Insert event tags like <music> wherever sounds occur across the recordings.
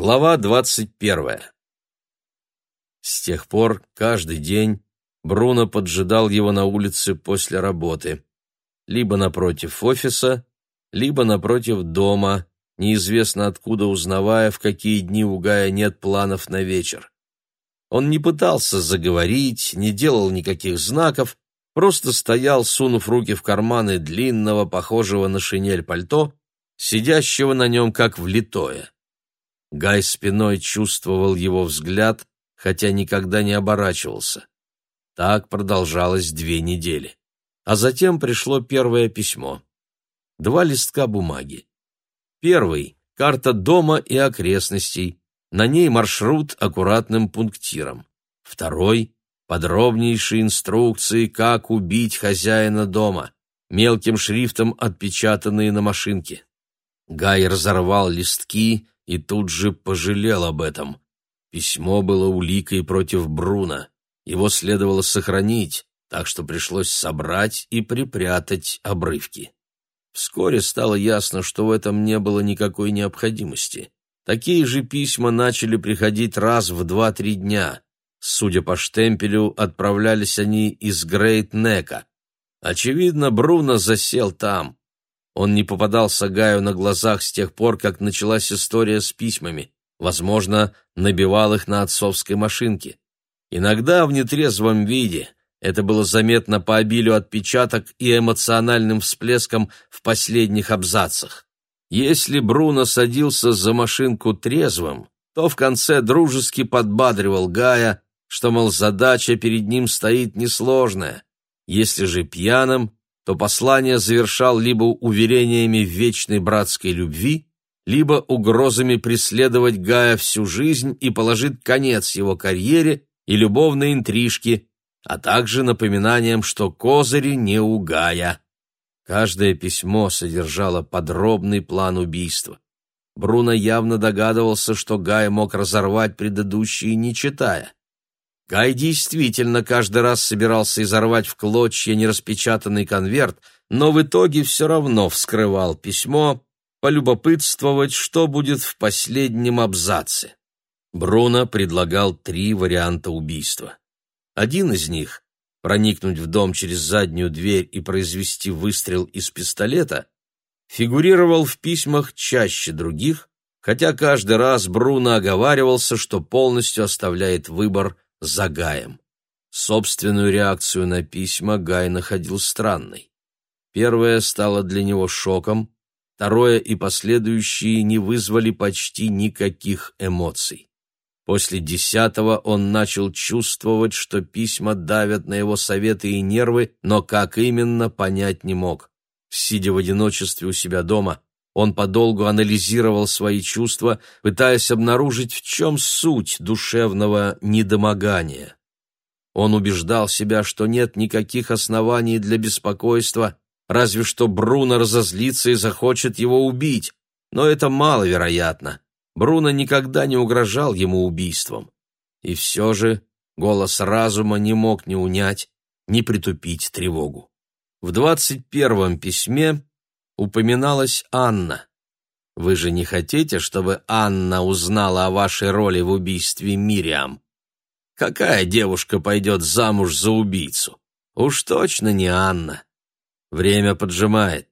Глава двадцать первая. С тех пор каждый день Бруно поджидал его на улице после работы, либо напротив офиса, либо напротив дома, неизвестно откуда узнавая, в какие дни у Гая нет планов на вечер. Он не пытался заговорить, не делал никаких знаков, просто стоял, сунув руки в карманы длинного, похожего на шинель пальто, сидящего на нем как влитое. Гай спиной чувствовал его взгляд, хотя никогда не оборачивался. Так продолжалось две недели. А затем пришло первое письмо. Два листка бумаги. Первый — карта дома и окрестностей, на ней маршрут аккуратным пунктиром. Второй — подробнейшие инструкции, как убить хозяина дома, мелким шрифтом отпечатанные на машинке. Гай разорвал листки и тут же пожалел об этом. Письмо было уликой против Бруна. Его следовало сохранить, так что пришлось собрать и припрятать обрывки. Вскоре стало ясно, что в этом не было никакой необходимости. Такие же письма начали приходить раз в два-три дня. Судя по штемпелю, отправлялись они из Грейт-Нека. Очевидно, Бруно засел там. Он не попадался Гаю на глазах с тех пор, как началась история с письмами. Возможно, набивал их на отцовской машинке. Иногда в нетрезвом виде. Это было заметно по обилию отпечаток и эмоциональным всплескам в последних абзацах. Если Бруно садился за машинку трезвым, то в конце дружески подбадривал Гая, что, мол, задача перед ним стоит несложная. Если же пьяным, то послание завершал либо уверениями в вечной братской любви, либо угрозами преследовать Гая всю жизнь и положить конец его карьере и любовной интрижке, а также напоминанием, что козыри не у Гая. Каждое письмо содержало подробный план убийства. Бруно явно догадывался, что Гай мог разорвать предыдущие, не читая. Гай действительно каждый раз собирался изорвать в клочья нераспечатанный конверт, но в итоге все равно вскрывал письмо, полюбопытствовать, что будет в последнем абзаце. Бруно предлагал три варианта убийства. Один из них — проникнуть в дом через заднюю дверь и произвести выстрел из пистолета — фигурировал в письмах чаще других, хотя каждый раз Бруно оговаривался, что полностью оставляет выбор – за Гаем. Собственную реакцию на письма Гай находил странной. Первое стало для него шоком, второе и последующие не вызвали почти никаких эмоций. После десятого он начал чувствовать, что письма давят на его советы и нервы, но как именно, понять не мог. Сидя в одиночестве у себя дома, он подолгу анализировал свои чувства, пытаясь обнаружить, в чем суть душевного недомогания. Он убеждал себя, что нет никаких оснований для беспокойства, разве что Бруно разозлится и захочет его убить, но это маловероятно. Бруно никогда не угрожал ему убийством. И все же голос разума не мог ни унять, ни притупить тревогу. В двадцать первом письме упоминалась Анна. Вы же не хотите, чтобы Анна узнала о вашей роли в убийстве Мириам? Какая девушка пойдет замуж за убийцу? Уж точно не Анна. Время поджимает.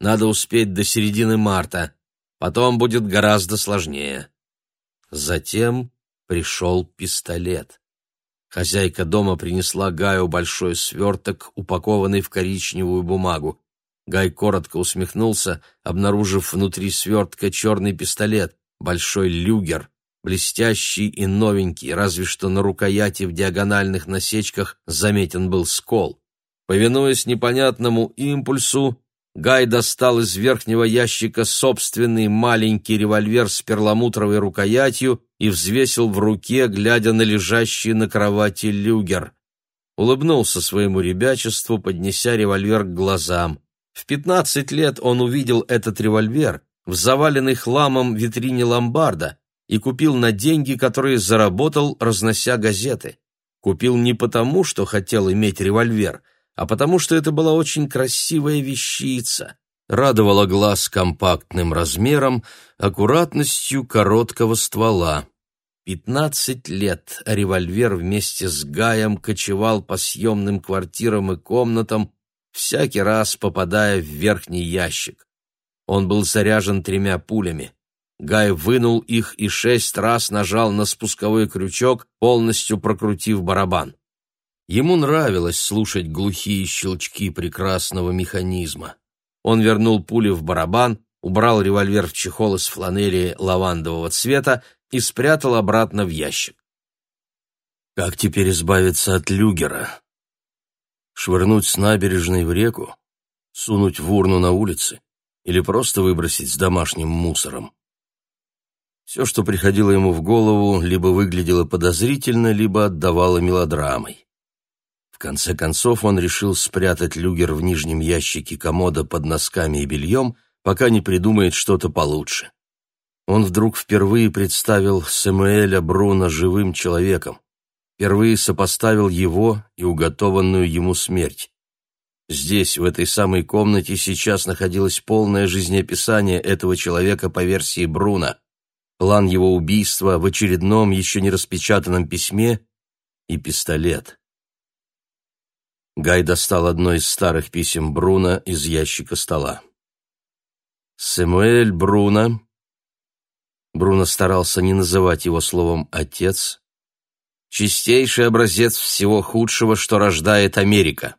Надо успеть до середины марта. Потом будет гораздо сложнее. Затем пришел пистолет. Хозяйка дома принесла Гаю большой сверток, упакованный в коричневую бумагу. Гай коротко усмехнулся, обнаружив внутри свертка черный пистолет, большой люгер, блестящий и новенький, разве что на рукояти в диагональных насечках заметен был скол. Повинуясь непонятному импульсу, Гай достал из верхнего ящика собственный маленький револьвер с перламутровой рукоятью и взвесил в руке, глядя на лежащий на кровати люгер. Улыбнулся своему ребячеству, поднеся револьвер к глазам. В пятнадцать лет он увидел этот револьвер в заваленной хламом витрине ломбарда и купил на деньги, которые заработал, разнося газеты. Купил не потому, что хотел иметь револьвер, а потому что это была очень красивая вещица. радовала глаз компактным размером, аккуратностью короткого ствола. Пятнадцать лет револьвер вместе с Гаем кочевал по съемным квартирам и комнатам, всякий раз попадая в верхний ящик. Он был заряжен тремя пулями. Гай вынул их и шесть раз нажал на спусковой крючок, полностью прокрутив барабан. Ему нравилось слушать глухие щелчки прекрасного механизма. Он вернул пули в барабан, убрал револьвер в чехол из фланели лавандового цвета и спрятал обратно в ящик. Как теперь избавиться от люгера? Швырнуть с набережной в реку? Сунуть в урну на улице? Или просто выбросить с домашним мусором? Все, что приходило ему в голову, либо выглядело подозрительно, либо отдавало мелодрамой. В конце концов он решил спрятать люгер в нижнем ящике комода под носками и бельем, пока не придумает что-то получше. Он вдруг впервые представил Самуэля Бруна живым человеком, впервые сопоставил его и уготованную ему смерть. Здесь, в этой самой комнате, сейчас находилось полное жизнеописание этого человека по версии Бруна план его убийства в очередном еще не распечатанном письме и пистолет. Гай достал одно из старых писем Бруна из ящика стола. Сэмуэль Бруно, Бруно старался не называть его словом «отец», чистейший образец всего худшего, что рождает Америка.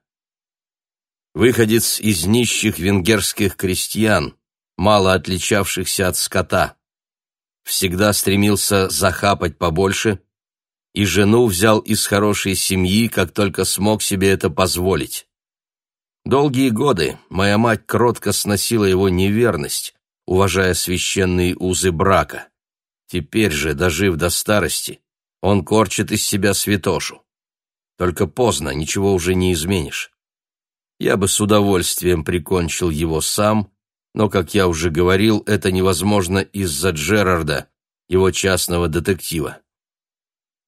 Выходец из нищих венгерских крестьян, мало отличавшихся от скота всегда стремился захапать побольше, и жену взял из хорошей семьи, как только смог себе это позволить. Долгие годы моя мать кротко сносила его неверность, уважая священные узы брака. Теперь же, дожив до старости, он корчит из себя святошу. Только поздно, ничего уже не изменишь. Я бы с удовольствием прикончил его сам, но, как я уже говорил, это невозможно из-за Джерарда, его частного детектива.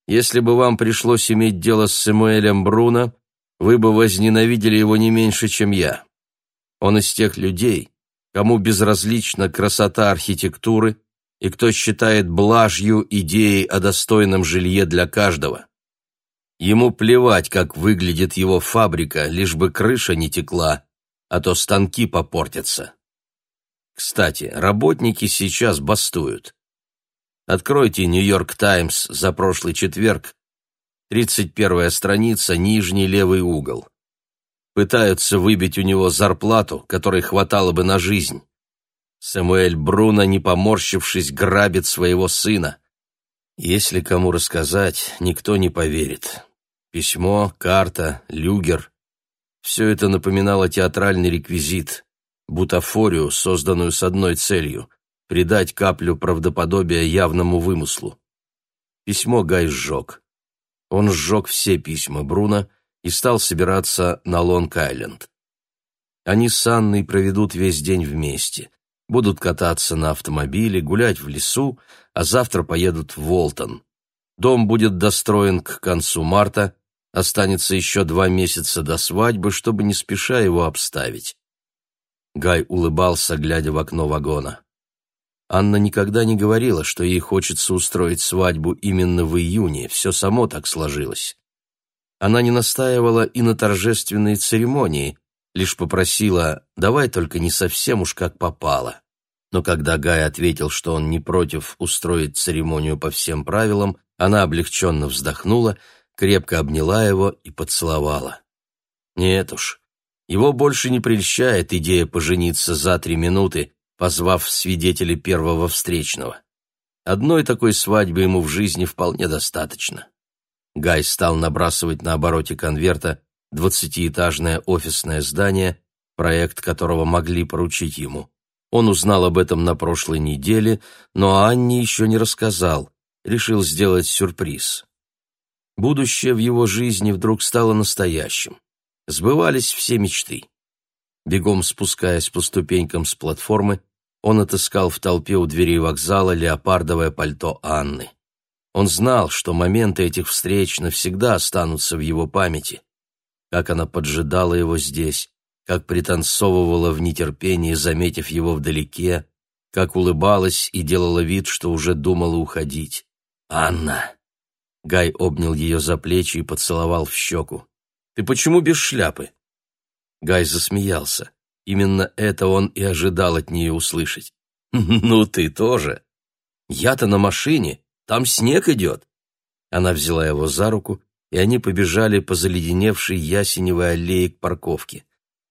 Если бы вам пришлось иметь дело с Сэмуэлем Бруно, вы бы возненавидели его не меньше, чем я. Он из тех людей, кому безразлична красота архитектуры и кто считает блажью идеей о достойном жилье для каждого. Ему плевать, как выглядит его фабрика, лишь бы крыша не текла, а то станки попортятся. Кстати, работники сейчас бастуют. Откройте «Нью-Йорк Таймс» за прошлый четверг. 31-я страница, нижний левый угол. Пытаются выбить у него зарплату, которой хватало бы на жизнь. Самуэль Бруно, не поморщившись, грабит своего сына. Если кому рассказать, никто не поверит. Письмо, карта, люгер — все это напоминало театральный реквизит бутафорию, созданную с одной целью — придать каплю правдоподобия явному вымыслу. Письмо Гай сжег. Он сжег все письма Бруно и стал собираться на Лонг-Айленд. Они с Анной проведут весь день вместе, будут кататься на автомобиле, гулять в лесу, а завтра поедут в Волтон. Дом будет достроен к концу марта, останется еще два месяца до свадьбы, чтобы не спеша его обставить. Гай улыбался, глядя в окно вагона. Анна никогда не говорила, что ей хочется устроить свадьбу именно в июне, все само так сложилось. Она не настаивала и на торжественной церемонии, лишь попросила «давай только не совсем уж как попало». Но когда Гай ответил, что он не против устроить церемонию по всем правилам, она облегченно вздохнула, крепко обняла его и поцеловала. Нет уж, его больше не прельщает идея пожениться за три минуты, позвав свидетелей первого встречного. Одной такой свадьбы ему в жизни вполне достаточно. Гай стал набрасывать на обороте конверта двадцатиэтажное офисное здание, проект которого могли поручить ему. Он узнал об этом на прошлой неделе, но Анне еще не рассказал, решил сделать сюрприз. Будущее в его жизни вдруг стало настоящим сбывались все мечты. Бегом спускаясь по ступенькам с платформы, он отыскал в толпе у дверей вокзала леопардовое пальто Анны. Он знал, что моменты этих встреч навсегда останутся в его памяти. Как она поджидала его здесь, как пританцовывала в нетерпении, заметив его вдалеке, как улыбалась и делала вид, что уже думала уходить. «Анна!» Гай обнял ее за плечи и поцеловал в щеку. «Ты почему без шляпы?» Гай засмеялся. Именно это он и ожидал от нее услышать. <laughs> «Ну ты тоже! Я-то на машине, там снег идет!» Она взяла его за руку, и они побежали по заледеневшей ясеневой аллее к парковке.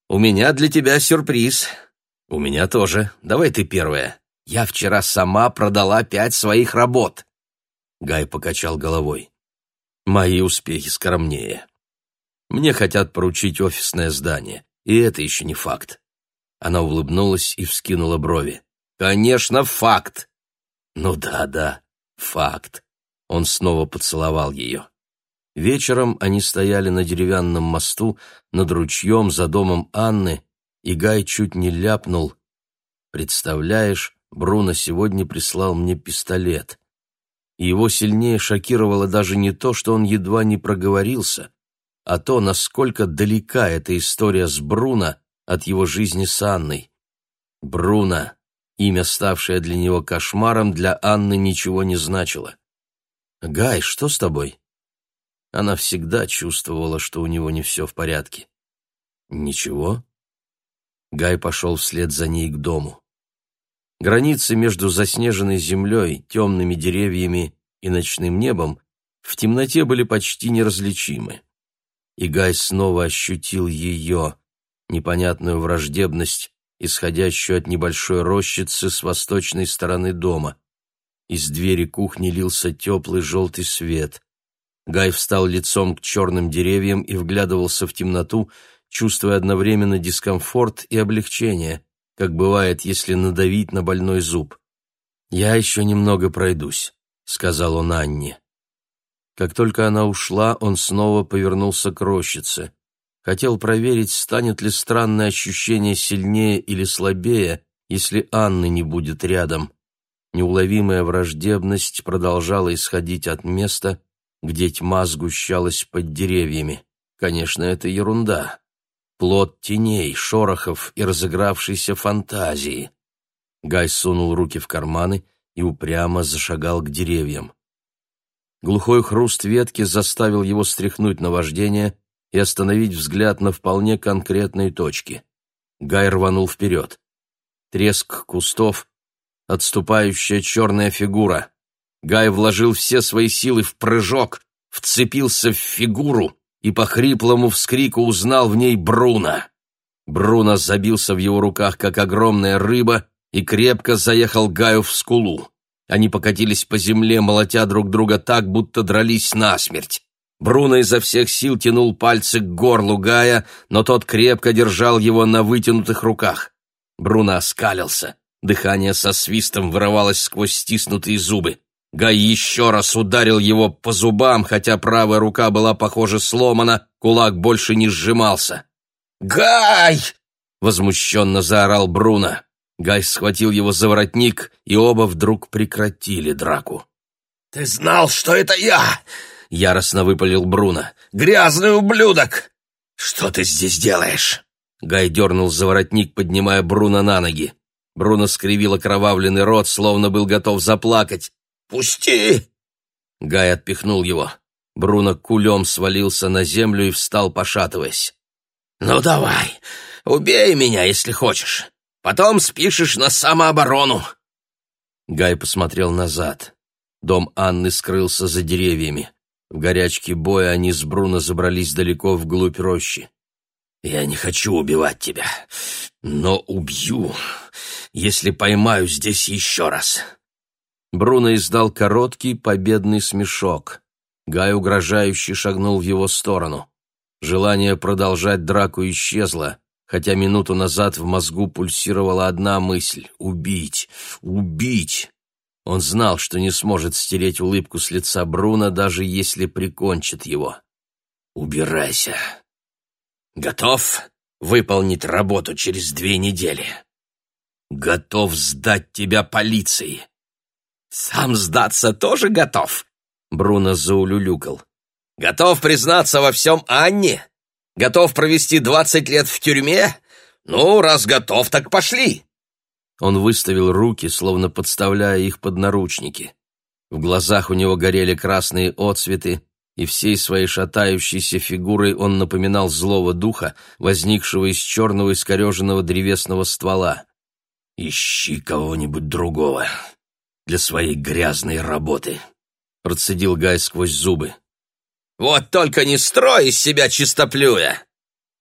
«У меня для тебя сюрприз!» «У меня тоже. Давай ты первая. Я вчера сама продала пять своих работ!» Гай покачал головой. «Мои успехи скромнее. Мне хотят поручить офисное здание, и это еще не факт. Она улыбнулась и вскинула брови. «Конечно, факт!» «Ну да, да, факт!» Он снова поцеловал ее. Вечером они стояли на деревянном мосту над ручьем за домом Анны, и Гай чуть не ляпнул. «Представляешь, Бруно сегодня прислал мне пистолет». И его сильнее шокировало даже не то, что он едва не проговорился, а то, насколько далека эта история с Бруно от его жизни с Анной. Бруно, имя, ставшее для него кошмаром, для Анны ничего не значило. «Гай, что с тобой?» Она всегда чувствовала, что у него не все в порядке. «Ничего?» Гай пошел вслед за ней к дому. Границы между заснеженной землей, темными деревьями и ночным небом в темноте были почти неразличимы. И Гай снова ощутил ее, непонятную враждебность, исходящую от небольшой рощицы с восточной стороны дома. Из двери кухни лился теплый желтый свет. Гай встал лицом к черным деревьям и вглядывался в темноту, чувствуя одновременно дискомфорт и облегчение, как бывает, если надавить на больной зуб. «Я еще немного пройдусь», — сказал он Анне. Как только она ушла, он снова повернулся к рощице. Хотел проверить, станет ли странное ощущение сильнее или слабее, если Анны не будет рядом. Неуловимая враждебность продолжала исходить от места, где тьма сгущалась под деревьями. Конечно, это ерунда. Плод теней, шорохов и разыгравшейся фантазии. Гай сунул руки в карманы и упрямо зашагал к деревьям. Глухой хруст ветки заставил его стряхнуть наваждение и остановить взгляд на вполне конкретной точке. Гай рванул вперед. Треск кустов, отступающая черная фигура. Гай вложил все свои силы в прыжок, вцепился в фигуру и по хриплому вскрику узнал в ней Бруно. Бруно забился в его руках, как огромная рыба, и крепко заехал Гаю в скулу. Они покатились по земле, молотя друг друга так, будто дрались насмерть. Бруно изо всех сил тянул пальцы к горлу Гая, но тот крепко держал его на вытянутых руках. Бруно оскалился. Дыхание со свистом вырывалось сквозь стиснутые зубы. Гай еще раз ударил его по зубам, хотя правая рука была, похоже, сломана, кулак больше не сжимался. «Гай!» — возмущенно заорал Бруно. Гай схватил его за воротник, и оба вдруг прекратили драку. «Ты знал, что это я!» — яростно выпалил Бруно. «Грязный ублюдок! Что ты здесь делаешь?» Гай дернул за воротник, поднимая Бруно на ноги. Бруно скривил окровавленный рот, словно был готов заплакать. «Пусти!» Гай отпихнул его. Бруно кулем свалился на землю и встал, пошатываясь. «Ну давай, убей меня, если хочешь. Потом спишешь на самооборону». Гай посмотрел назад. Дом Анны скрылся за деревьями. В горячке боя они с Бруно забрались далеко вглубь рощи. «Я не хочу убивать тебя, но убью, если поймаю здесь еще раз». Бруно издал короткий победный смешок. Гай угрожающе шагнул в его сторону. Желание продолжать драку исчезло, хотя минуту назад в мозгу пульсировала одна мысль — убить, убить. Он знал, что не сможет стереть улыбку с лица Бруно, даже если прикончит его. «Убирайся. Готов выполнить работу через две недели. Готов сдать тебя полиции. Сам сдаться тоже готов?» Бруно заулюлюкал. «Готов признаться во всем Анне? Готов провести двадцать лет в тюрьме? «Ну, раз готов, так пошли!» Он выставил руки, словно подставляя их под наручники. В глазах у него горели красные отцветы, и всей своей шатающейся фигурой он напоминал злого духа, возникшего из черного искореженного древесного ствола. «Ищи кого-нибудь другого для своей грязной работы», — процедил Гай сквозь зубы. «Вот только не строй из себя чистоплюя!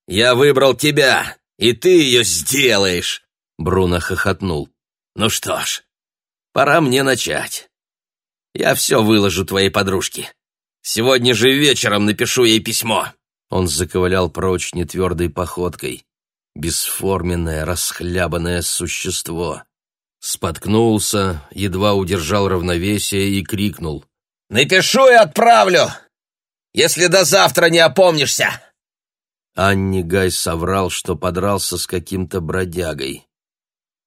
Я выбрал тебя, и ты ее сделаешь!» Бруно хохотнул. «Ну что ж, пора мне начать. Я все выложу твоей подружке. Сегодня же вечером напишу ей письмо». Он заковылял прочь нетвердой походкой. Бесформенное, расхлябанное существо. Споткнулся, едва удержал равновесие и крикнул. «Напишу и отправлю, если до завтра не опомнишься!» Анни Гай соврал, что подрался с каким-то бродягой.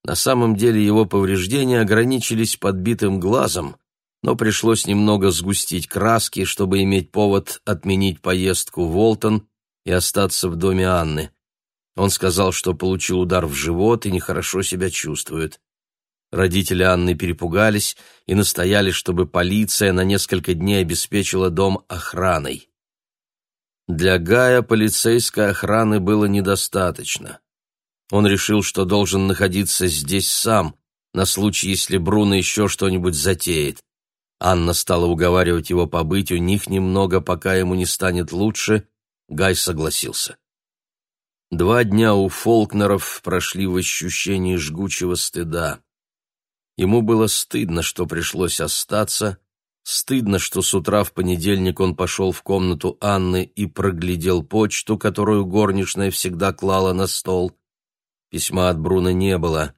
На самом деле его повреждения ограничились подбитым глазом, но пришлось немного сгустить краски, чтобы иметь повод отменить поездку в Волтон и остаться в доме Анны. Он сказал, что получил удар в живот и нехорошо себя чувствует. Родители Анны перепугались и настояли, чтобы полиция на несколько дней обеспечила дом охраной. Для Гая полицейской охраны было недостаточно. Он решил, что должен находиться здесь сам, на случай, если Бруно еще что-нибудь затеет. Анна стала уговаривать его побыть у них немного, пока ему не станет лучше. Гай согласился. Два дня у Фолкнеров прошли в ощущении жгучего стыда. Ему было стыдно, что пришлось остаться, стыдно, что с утра в понедельник он пошел в комнату Анны и проглядел почту, которую горничная всегда клала на стол. Письма от Бруно не было.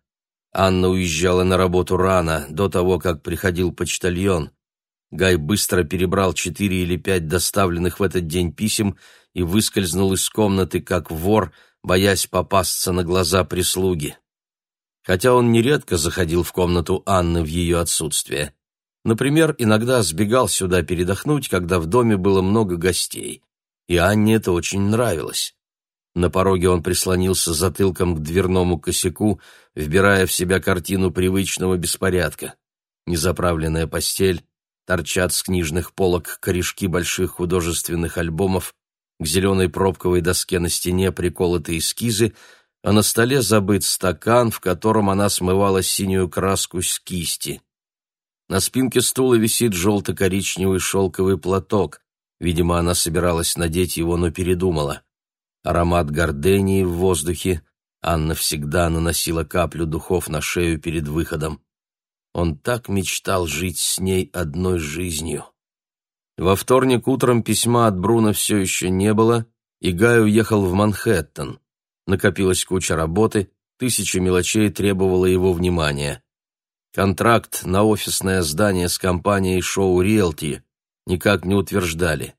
Анна уезжала на работу рано, до того, как приходил почтальон. Гай быстро перебрал четыре или пять доставленных в этот день писем и выскользнул из комнаты как вор, боясь попасться на глаза прислуги. Хотя он нередко заходил в комнату Анны в ее отсутствие. Например, иногда сбегал сюда передохнуть, когда в доме было много гостей. И Анне это очень нравилось. На пороге он прислонился затылком к дверному косяку, вбирая в себя картину привычного беспорядка. Незаправленная постель, торчат с книжных полок корешки больших художественных альбомов, к зеленой пробковой доске на стене приколоты эскизы, а на столе забыт стакан, в котором она смывала синюю краску с кисти. На спинке стула висит желто-коричневый шелковый платок. Видимо, она собиралась надеть его, но передумала аромат гордении в воздухе. Анна всегда наносила каплю духов на шею перед выходом. Он так мечтал жить с ней одной жизнью. Во вторник утром письма от Бруно все еще не было, и Гай уехал в Манхэттен. Накопилась куча работы, тысяча мелочей требовала его внимания. Контракт на офисное здание с компанией «Шоу Риэлти» никак не утверждали.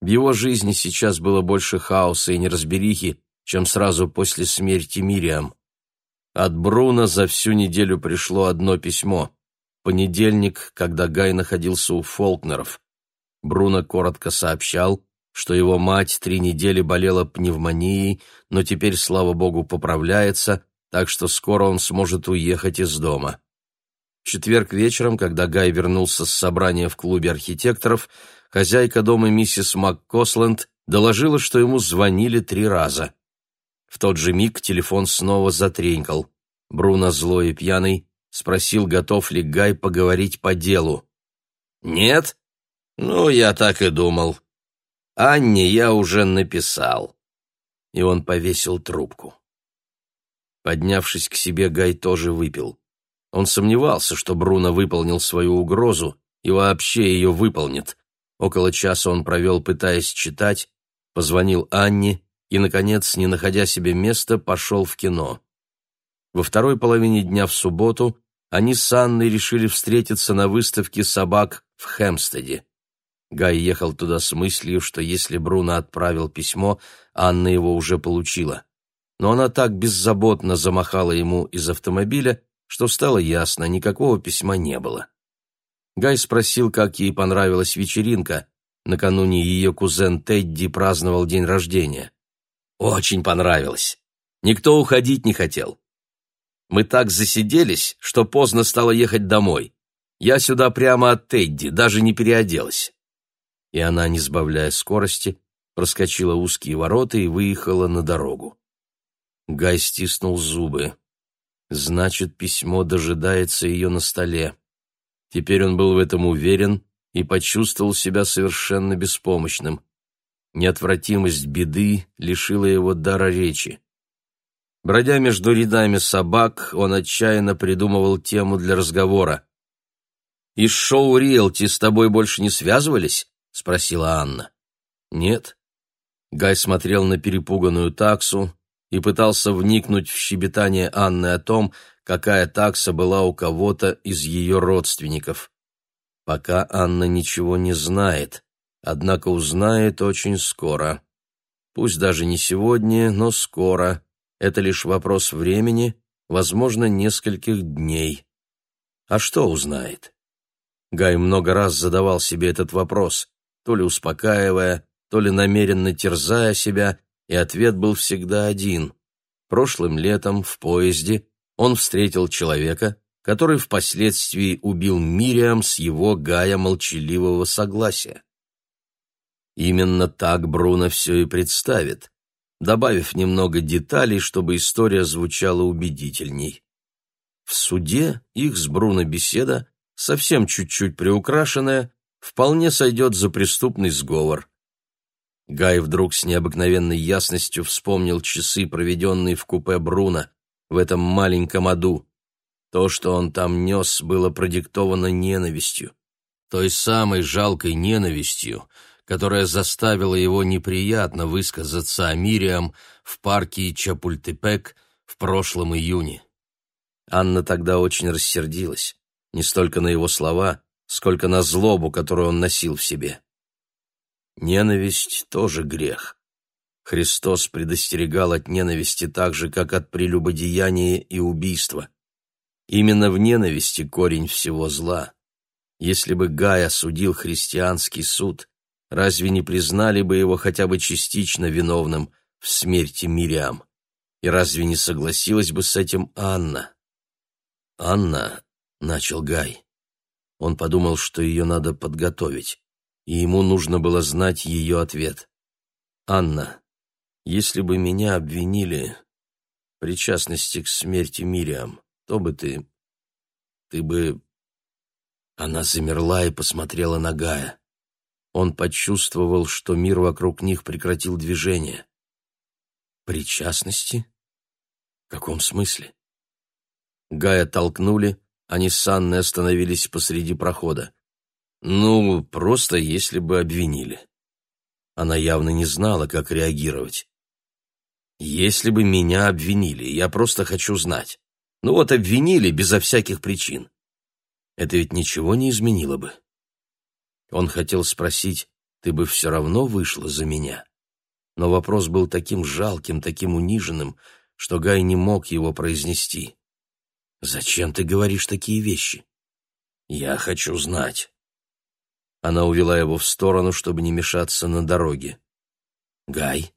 В его жизни сейчас было больше хаоса и неразберихи, чем сразу после смерти Мириам. От Бруно за всю неделю пришло одно письмо. Понедельник, когда Гай находился у Фолкнеров. Бруно коротко сообщал, что его мать три недели болела пневмонией, но теперь, слава богу, поправляется, так что скоро он сможет уехать из дома. В четверг вечером, когда Гай вернулся с собрания в клубе архитекторов, хозяйка дома миссис МакКосленд доложила, что ему звонили три раза. В тот же миг телефон снова затренькал. Бруно, злой и пьяный, спросил, готов ли Гай поговорить по делу. «Нет? Ну, я так и думал. Анне я уже написал». И он повесил трубку. Поднявшись к себе, Гай тоже выпил. Он сомневался, что Бруно выполнил свою угрозу и вообще ее выполнит. Около часа он провел, пытаясь читать, позвонил Анне и, наконец, не находя себе места, пошел в кино. Во второй половине дня в субботу они с Анной решили встретиться на выставке собак в Хэмстеде. Гай ехал туда с мыслью, что если Бруно отправил письмо, Анна его уже получила. Но она так беззаботно замахала ему из автомобиля, что стало ясно, никакого письма не было. Гай спросил, как ей понравилась вечеринка. Накануне ее кузен Тедди праздновал день рождения. «Очень понравилось. Никто уходить не хотел. Мы так засиделись, что поздно стало ехать домой. Я сюда прямо от Тедди, даже не переоделась. И она, не сбавляя скорости, проскочила узкие ворота и выехала на дорогу. Гай стиснул зубы. Значит, письмо дожидается ее на столе. Теперь он был в этом уверен и почувствовал себя совершенно беспомощным. Неотвратимость беды лишила его дара речи. Бродя между рядами собак, он отчаянно придумывал тему для разговора. «Из шоу «Риэлти» с тобой больше не связывались?» — спросила Анна. «Нет». Гай смотрел на перепуганную таксу и пытался вникнуть в щебетание Анны о том, какая такса была у кого-то из ее родственников. Пока Анна ничего не знает, однако узнает очень скоро. Пусть даже не сегодня, но скоро. Это лишь вопрос времени, возможно, нескольких дней. А что узнает? Гай много раз задавал себе этот вопрос, то ли успокаивая, то ли намеренно терзая себя, и ответ был всегда один. Прошлым летом в поезде он встретил человека, который впоследствии убил Мириам с его Гая молчаливого согласия. Именно так Бруно все и представит, добавив немного деталей, чтобы история звучала убедительней. В суде их с Бруно беседа, совсем чуть-чуть приукрашенная, вполне сойдет за преступный сговор. Гай вдруг с необыкновенной ясностью вспомнил часы, проведенные в купе Бруно, в этом маленьком аду. То, что он там нес, было продиктовано ненавистью. Той самой жалкой ненавистью, которая заставила его неприятно высказаться о Мириам в парке Чапультепек в прошлом июне. Анна тогда очень рассердилась, не столько на его слова, сколько на злобу, которую он носил в себе. Ненависть тоже грех. Христос предостерегал от ненависти так же, как от прелюбодеяния и убийства. Именно в ненависти корень всего зла. Если бы Гай осудил христианский суд, разве не признали бы его хотя бы частично виновным в смерти Мириам? И разве не согласилась бы с этим Анна? «Анна», — начал Гай. Он подумал, что ее надо подготовить, и ему нужно было знать ее ответ. «Анна, если бы меня обвинили в причастности к смерти Мириам, то бы ты... ты бы...» Она замерла и посмотрела на Гая. Он почувствовал, что мир вокруг них прекратил движение. «Причастности? В каком смысле?» Гая толкнули, они с Анной остановились посреди прохода. «Ну, просто если бы обвинили». Она явно не знала, как реагировать. «Если бы меня обвинили, я просто хочу знать. Ну вот обвинили безо всяких причин. Это ведь ничего не изменило бы». Он хотел спросить, ты бы все равно вышла за меня. Но вопрос был таким жалким, таким униженным, что Гай не мог его произнести. «Зачем ты говоришь такие вещи?» «Я хочу знать». Она увела его в сторону, чтобы не мешаться на дороге. «Гай,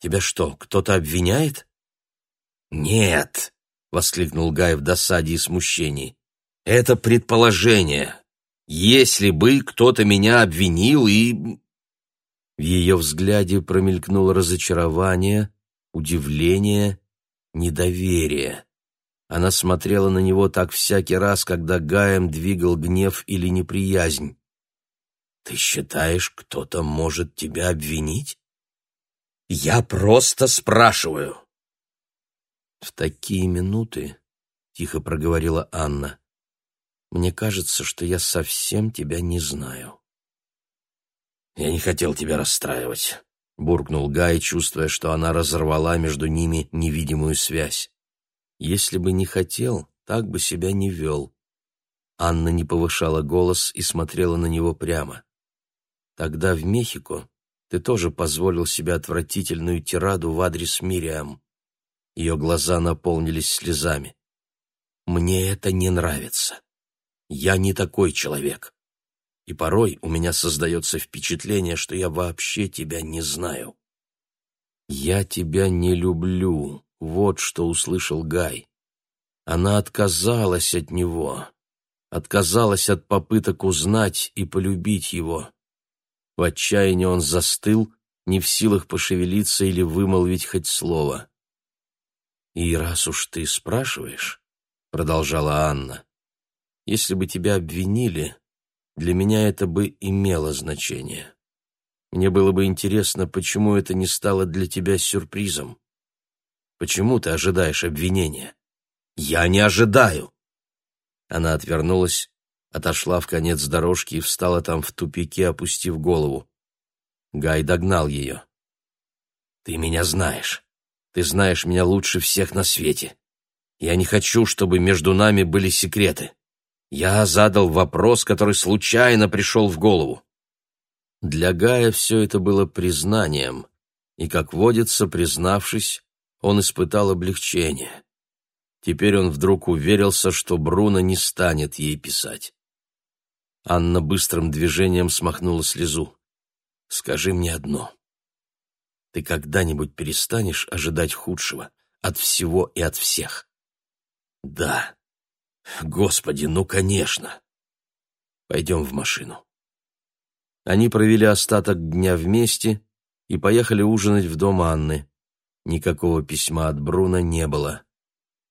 тебя что, кто-то обвиняет?» «Нет», — воскликнул Гай в досаде и смущении. «Это предположение. Если бы кто-то меня обвинил и...» В ее взгляде промелькнуло разочарование, удивление, недоверие. Она смотрела на него так всякий раз, когда Гаем двигал гнев или неприязнь. «Ты считаешь, кто-то может тебя обвинить?» «Я просто спрашиваю!» «В такие минуты», — тихо проговорила Анна, мне кажется, что я совсем тебя не знаю. Я не хотел тебя расстраивать, буркнул Гай, чувствуя, что она разорвала между ними невидимую связь. Если бы не хотел, так бы себя не вел. Анна не повышала голос и смотрела на него прямо. Тогда в Мехико ты тоже позволил себе отвратительную тираду в адрес Мириам. Ее глаза наполнились слезами. Мне это не нравится. Я не такой человек. И порой у меня создается впечатление, что я вообще тебя не знаю. «Я тебя не люблю», Вот что услышал Гай. Она отказалась от него, отказалась от попыток узнать и полюбить его. В отчаянии он застыл, не в силах пошевелиться или вымолвить хоть слово. «И раз уж ты спрашиваешь», — продолжала Анна, — «если бы тебя обвинили, для меня это бы имело значение. Мне было бы интересно, почему это не стало для тебя сюрпризом. Почему ты ожидаешь обвинения? Я не ожидаю. Она отвернулась, отошла в конец дорожки и встала там в тупике, опустив голову. Гай догнал ее. Ты меня знаешь. Ты знаешь меня лучше всех на свете. Я не хочу, чтобы между нами были секреты. Я задал вопрос, который случайно пришел в голову. Для Гая все это было признанием, и, как водится, признавшись, он испытал облегчение. Теперь он вдруг уверился, что Бруно не станет ей писать. Анна быстрым движением смахнула слезу. «Скажи мне одно. Ты когда-нибудь перестанешь ожидать худшего от всего и от всех?» «Да», Господи, ну, конечно. Пойдем в машину. Они провели остаток дня вместе и поехали ужинать в дом Анны. Никакого письма от Бруна не было.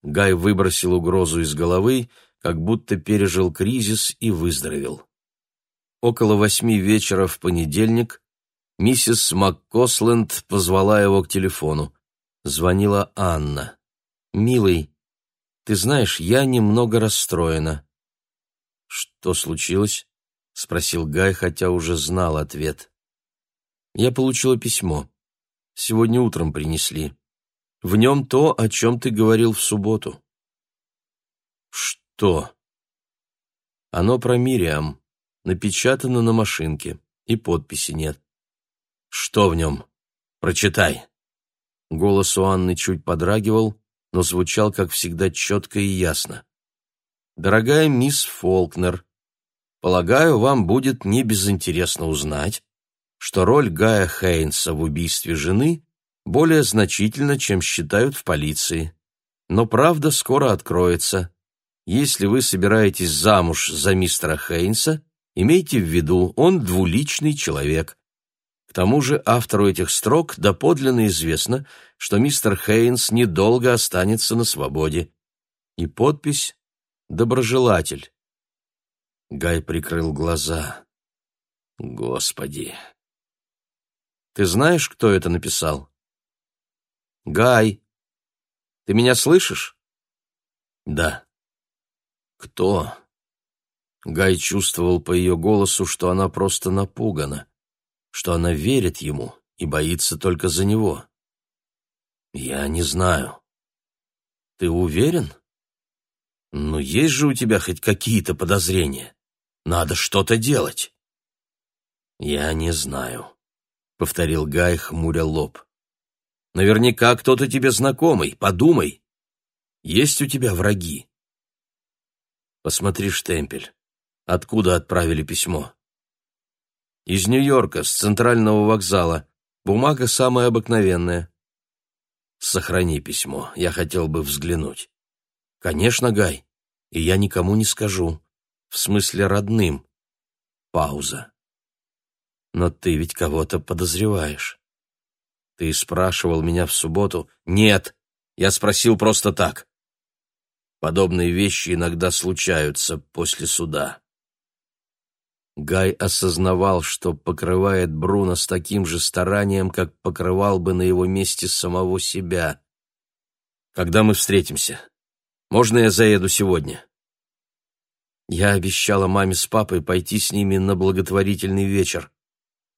Гай выбросил угрозу из головы, как будто пережил кризис и выздоровел. Около восьми вечера в понедельник миссис МакКосленд позвала его к телефону. Звонила Анна. «Милый, ты знаешь, я немного расстроена. Что случилось? спросил Гай, хотя уже знал ответ. Я получила письмо. Сегодня утром принесли. В нем то, о чем ты говорил в субботу. Что? Оно про Мириам. Напечатано на машинке, и подписи нет. Что в нем? Прочитай. Голос у Анны чуть подрагивал, но звучал, как всегда, четко и ясно. «Дорогая мисс Фолкнер, полагаю, вам будет не безинтересно узнать, что роль Гая Хейнса в убийстве жены более значительна, чем считают в полиции. Но правда скоро откроется. Если вы собираетесь замуж за мистера Хейнса, имейте в виду, он двуличный человек. К тому же автору этих строк доподлинно известно, что мистер Хейнс недолго останется на свободе. И подпись «Доброжелатель». Гай прикрыл глаза. Господи! Ты знаешь, кто это написал? Гай, ты меня слышишь? Да. Кто? Гай чувствовал по ее голосу, что она просто напугана что она верит ему и боится только за него. Я не знаю. Ты уверен? Ну, есть же у тебя хоть какие-то подозрения. Надо что-то делать. Я не знаю, повторил Гай, хмуря лоб. Наверняка кто-то тебе знакомый, подумай. Есть у тебя враги? Посмотри штемпель. Откуда отправили письмо? Из Нью-Йорка, с центрального вокзала. Бумага самая обыкновенная. Сохрани письмо, я хотел бы взглянуть. Конечно, Гай, и я никому не скажу. В смысле родным. Пауза. Но ты ведь кого-то подозреваешь. Ты спрашивал меня в субботу. Нет, я спросил просто так. Подобные вещи иногда случаются после суда. Гай осознавал, что покрывает Бруно с таким же старанием, как покрывал бы на его месте самого себя. «Когда мы встретимся? Можно я заеду сегодня?» Я обещала маме с папой пойти с ними на благотворительный вечер.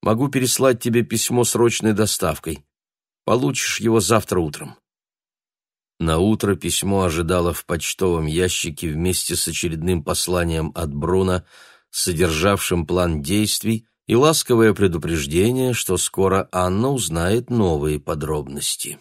Могу переслать тебе письмо срочной доставкой. Получишь его завтра утром. На утро письмо ожидало в почтовом ящике вместе с очередным посланием от Бруно, содержавшим план действий и ласковое предупреждение, что скоро Анна узнает новые подробности.